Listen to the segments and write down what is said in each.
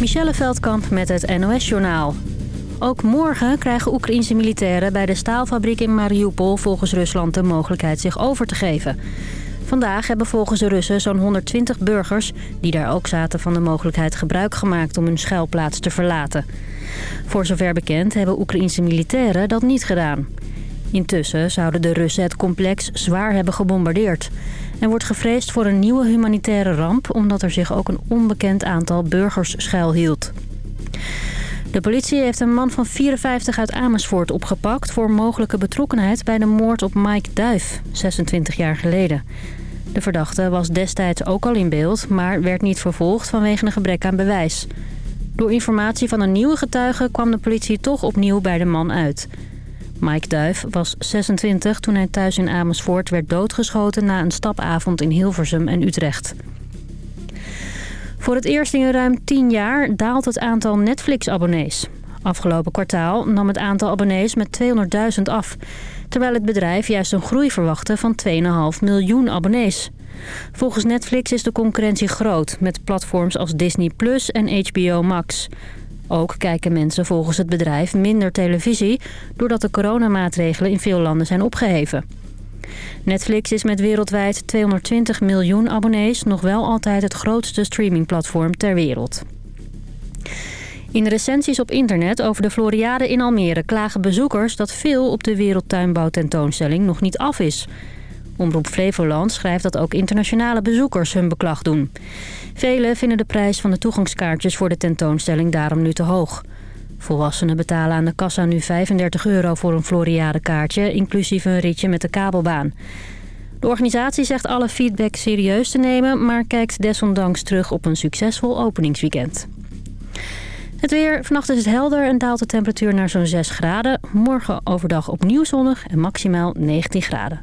Michelle Veldkamp met het NOS-journaal. Ook morgen krijgen Oekraïnse militairen bij de staalfabriek in Mariupol volgens Rusland de mogelijkheid zich over te geven. Vandaag hebben volgens de Russen zo'n 120 burgers, die daar ook zaten van de mogelijkheid gebruik gemaakt om hun schuilplaats te verlaten. Voor zover bekend hebben Oekraïnse militairen dat niet gedaan. Intussen zouden de Russen het complex zwaar hebben gebombardeerd. Er wordt gevreesd voor een nieuwe humanitaire ramp... omdat er zich ook een onbekend aantal burgers schuilhield. De politie heeft een man van 54 uit Amersfoort opgepakt... voor mogelijke betrokkenheid bij de moord op Mike Duif, 26 jaar geleden. De verdachte was destijds ook al in beeld... maar werd niet vervolgd vanwege een gebrek aan bewijs. Door informatie van een nieuwe getuige kwam de politie toch opnieuw bij de man uit... Mike Duif was 26 toen hij thuis in Amersfoort werd doodgeschoten... na een stapavond in Hilversum en Utrecht. Voor het eerst in ruim 10 jaar daalt het aantal Netflix-abonnees. Afgelopen kwartaal nam het aantal abonnees met 200.000 af... terwijl het bedrijf juist een groei verwachtte van 2,5 miljoen abonnees. Volgens Netflix is de concurrentie groot... met platforms als Disney Plus en HBO Max... Ook kijken mensen volgens het bedrijf minder televisie... doordat de coronamaatregelen in veel landen zijn opgeheven. Netflix is met wereldwijd 220 miljoen abonnees... nog wel altijd het grootste streamingplatform ter wereld. In recensies op internet over de Floriade in Almere klagen bezoekers... dat veel op de wereldtuinbouwtentoonstelling nog niet af is... Omroep Flevoland schrijft dat ook internationale bezoekers hun beklag doen. Velen vinden de prijs van de toegangskaartjes voor de tentoonstelling daarom nu te hoog. Volwassenen betalen aan de kassa nu 35 euro voor een Floriade kaartje, inclusief een ritje met de kabelbaan. De organisatie zegt alle feedback serieus te nemen, maar kijkt desondanks terug op een succesvol openingsweekend. Het weer. Vannacht is het helder en daalt de temperatuur naar zo'n 6 graden. Morgen overdag opnieuw zonnig en maximaal 19 graden.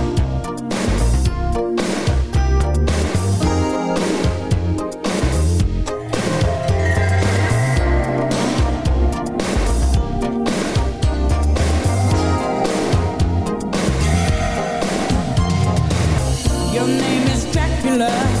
sooner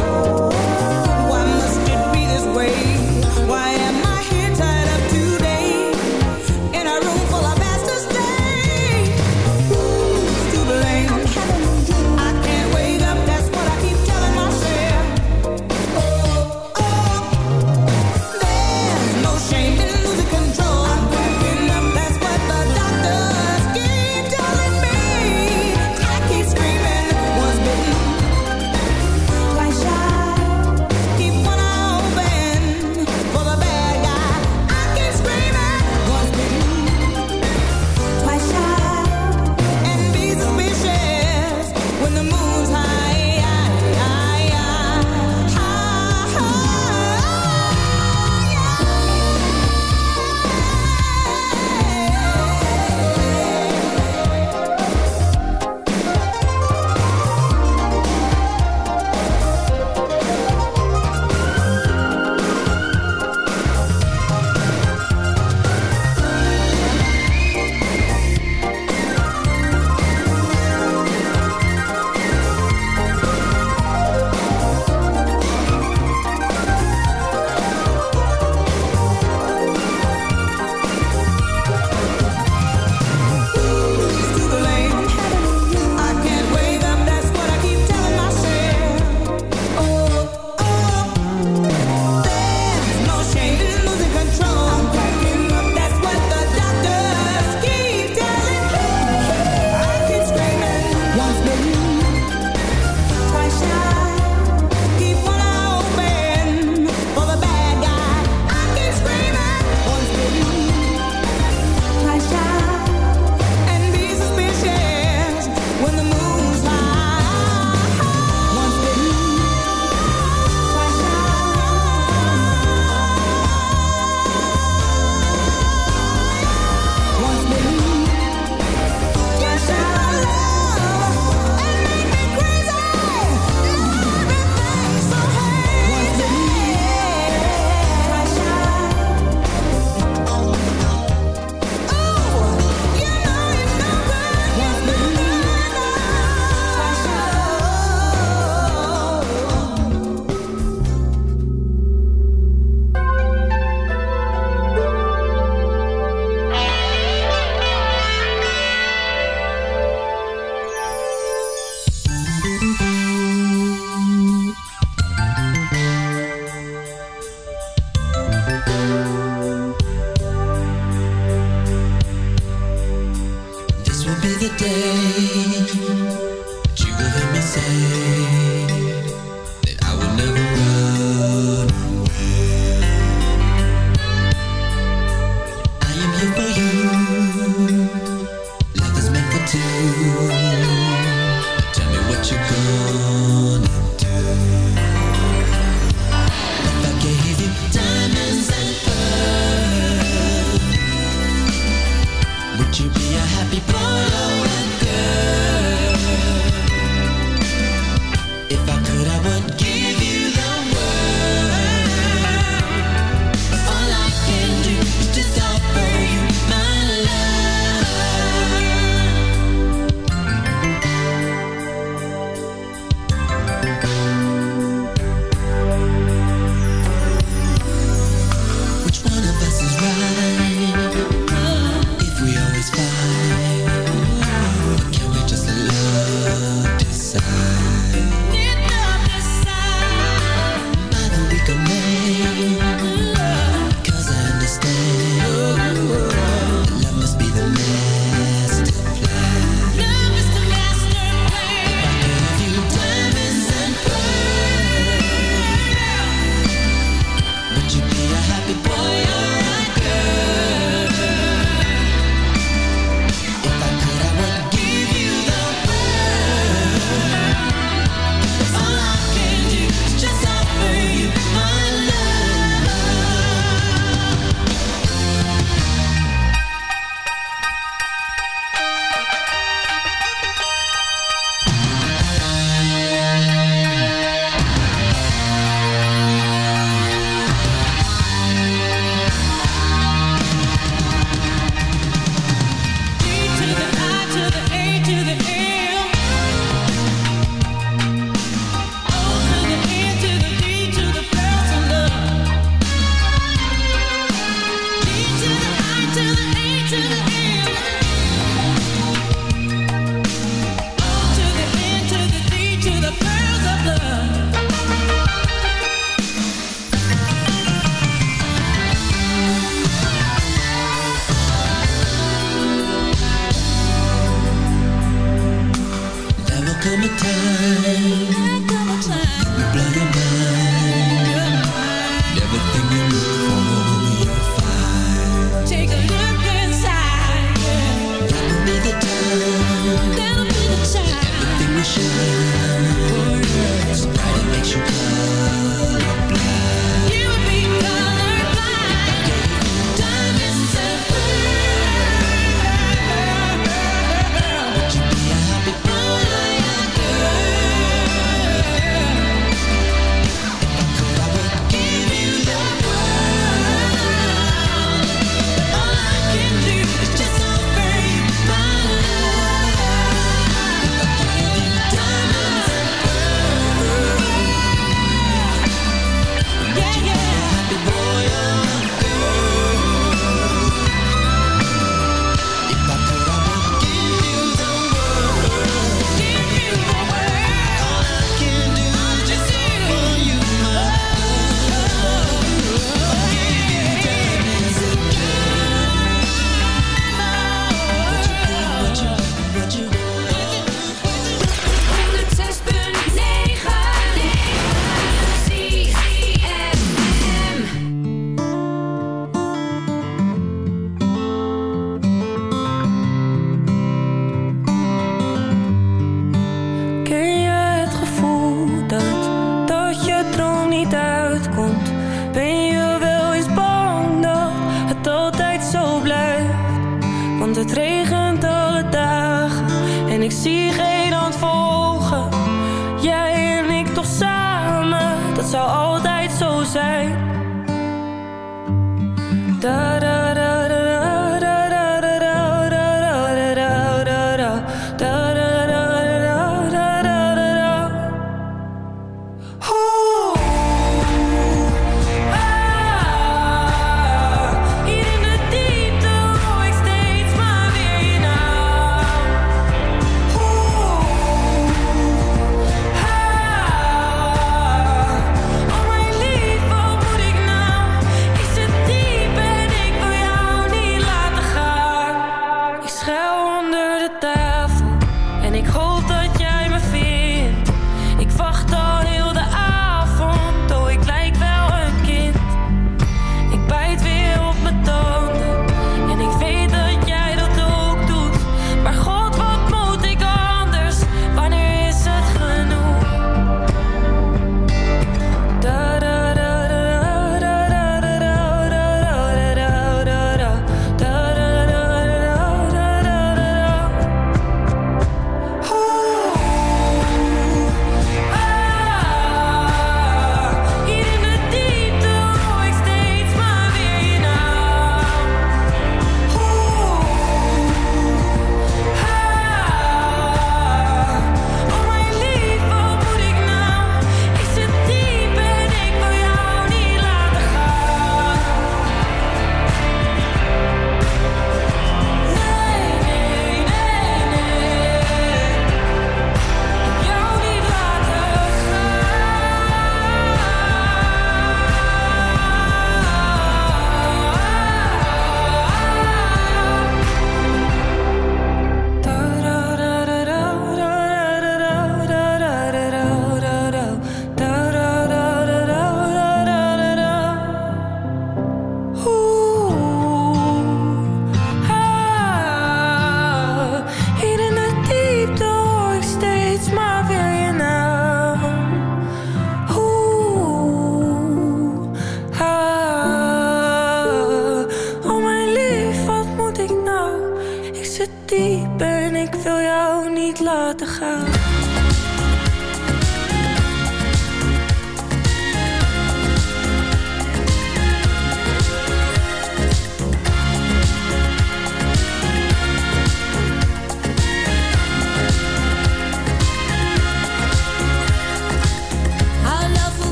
te gaan.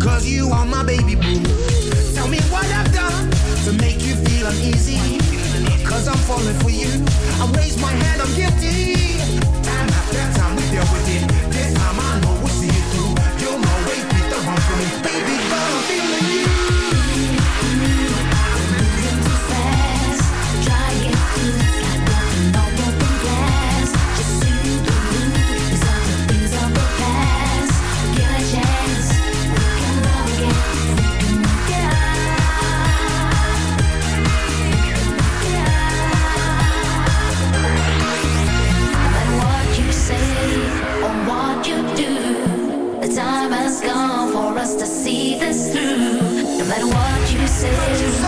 Cause you are my baby boo. Tell me what I've done to make you feel uneasy. Cause I'm falling for you. I raise my hand, I'm guilty. Time after time with your within. faces.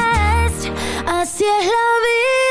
Así es la vida,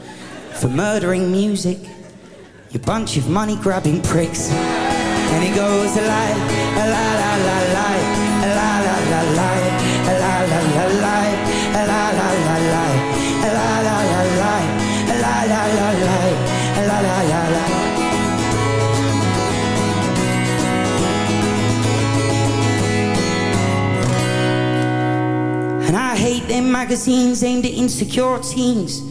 for murdering music, you bunch of money grabbing pricks. And it goes a lie, a la la la a la la la la, la la la la, la la la la, la la la la, la la la la, a la la la la. And I hate them magazines aimed at insecure teens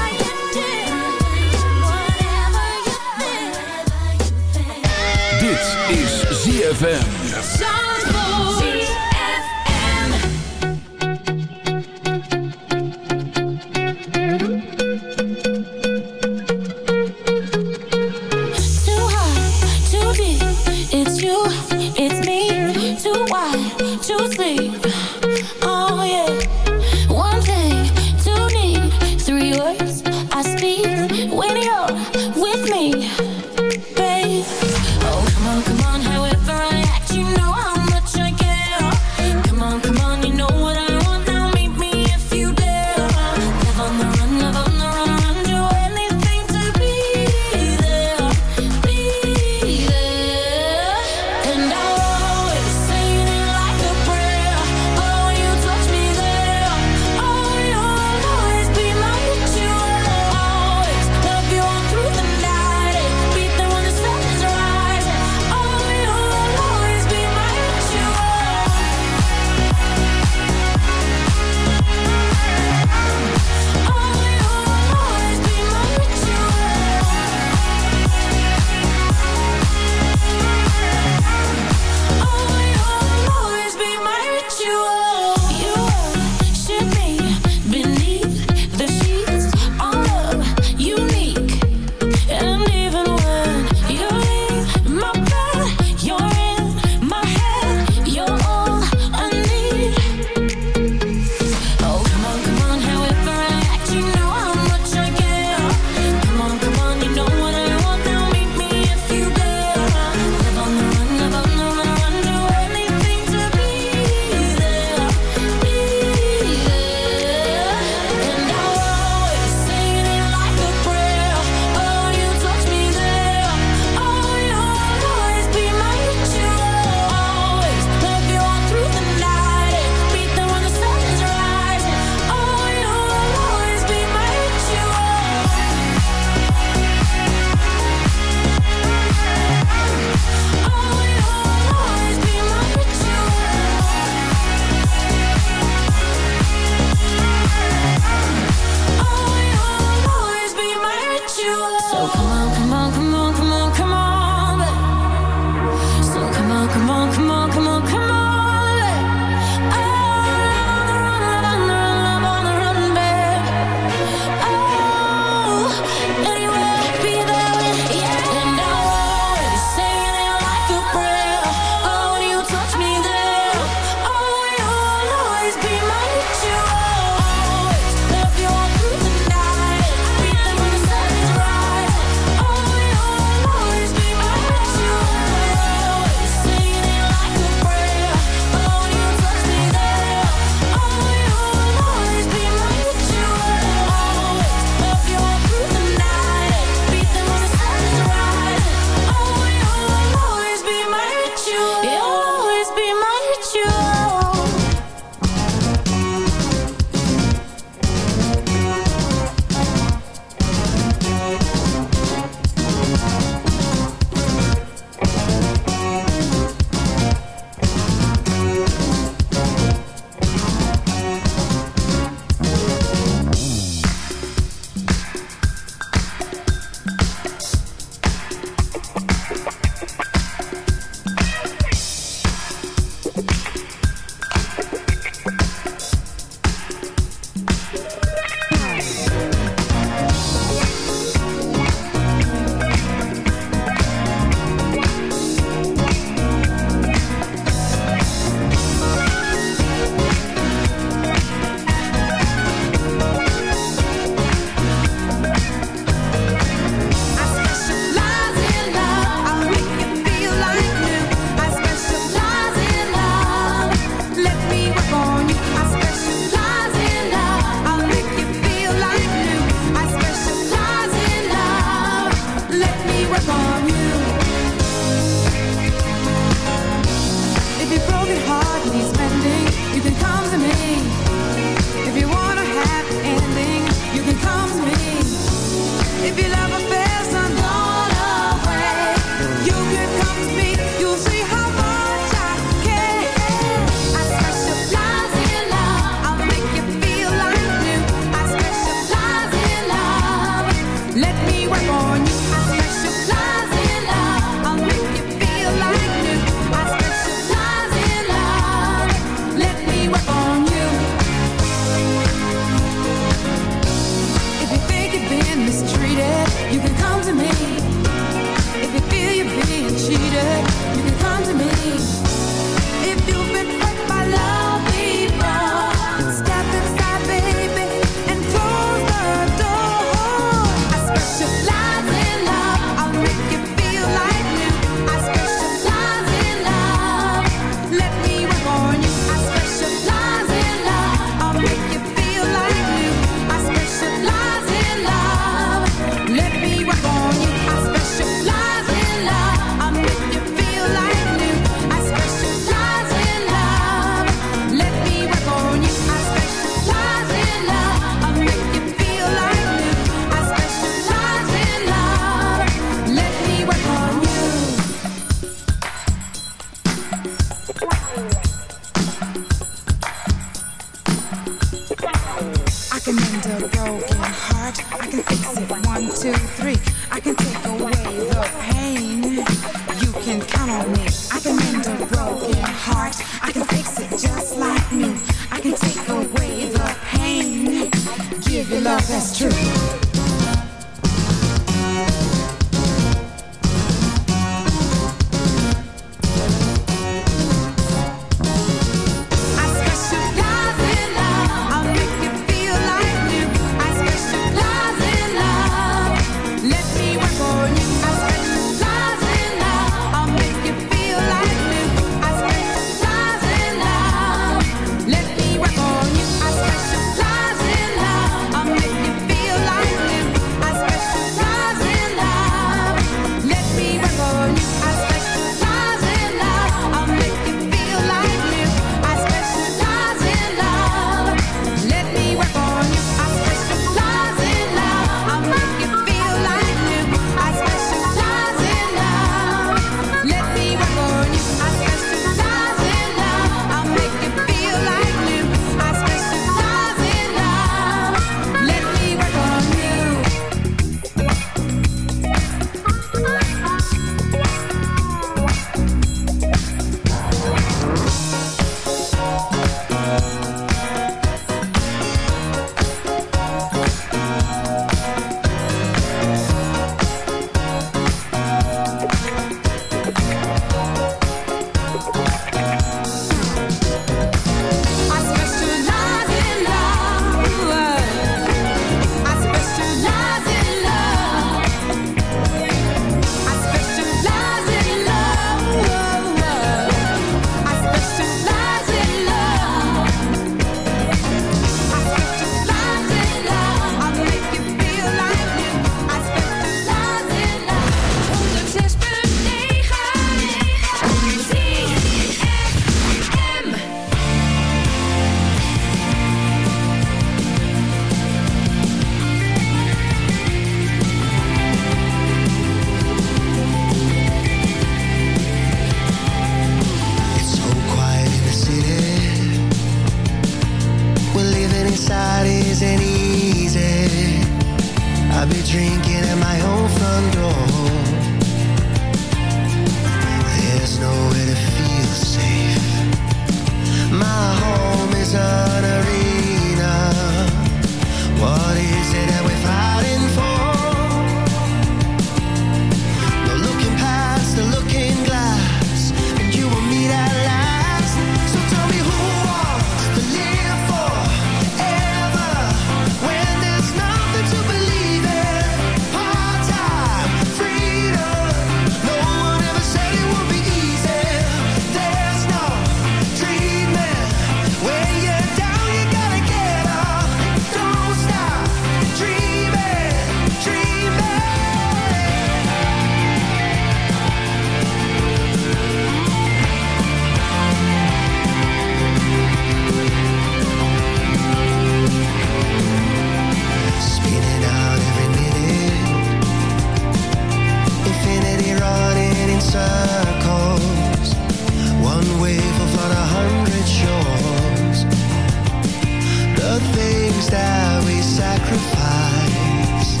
things that we sacrificed,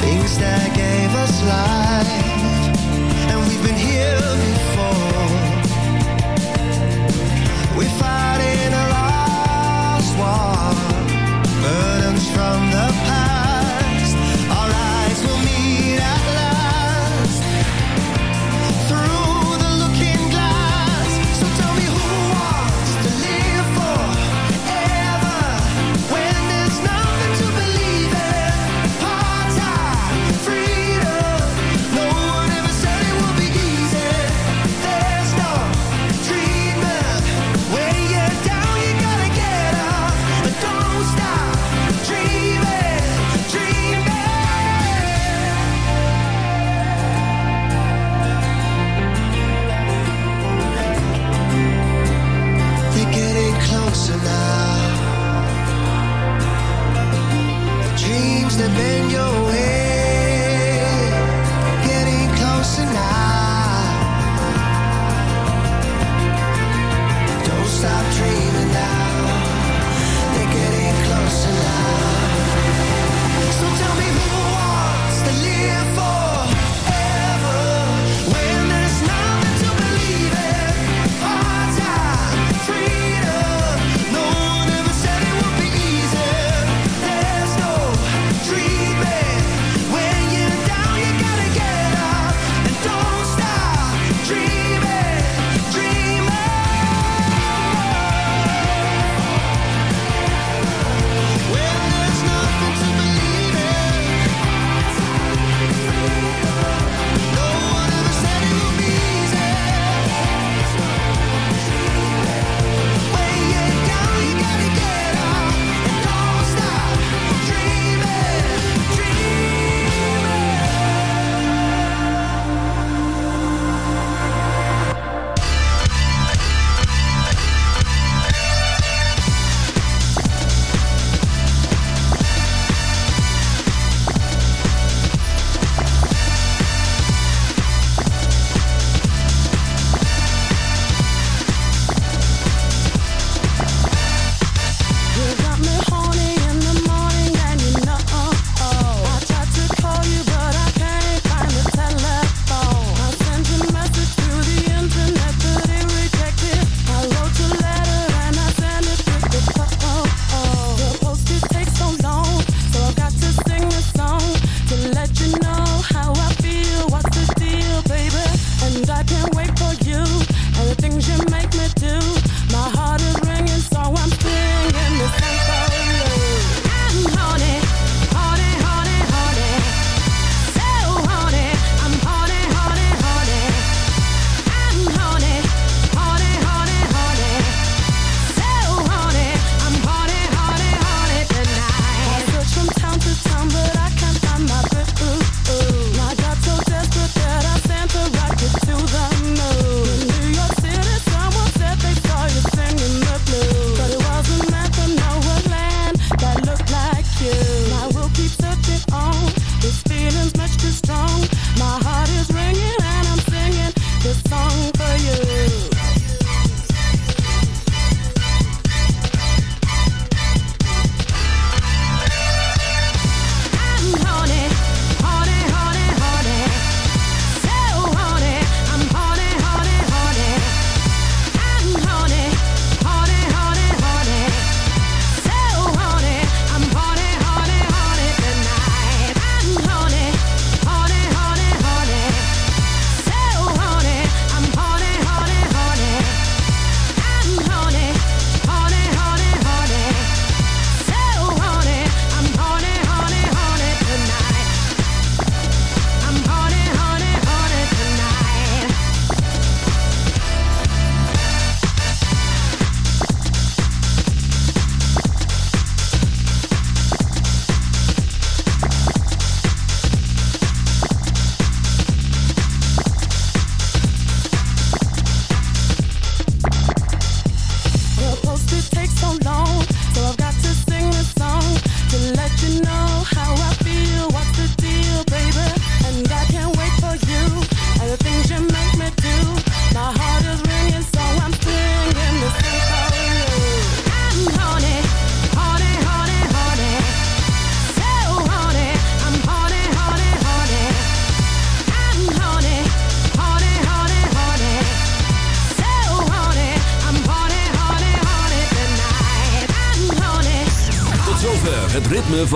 things that gave us life, and we've been here before. We're fighting a lost war, burdens from the past.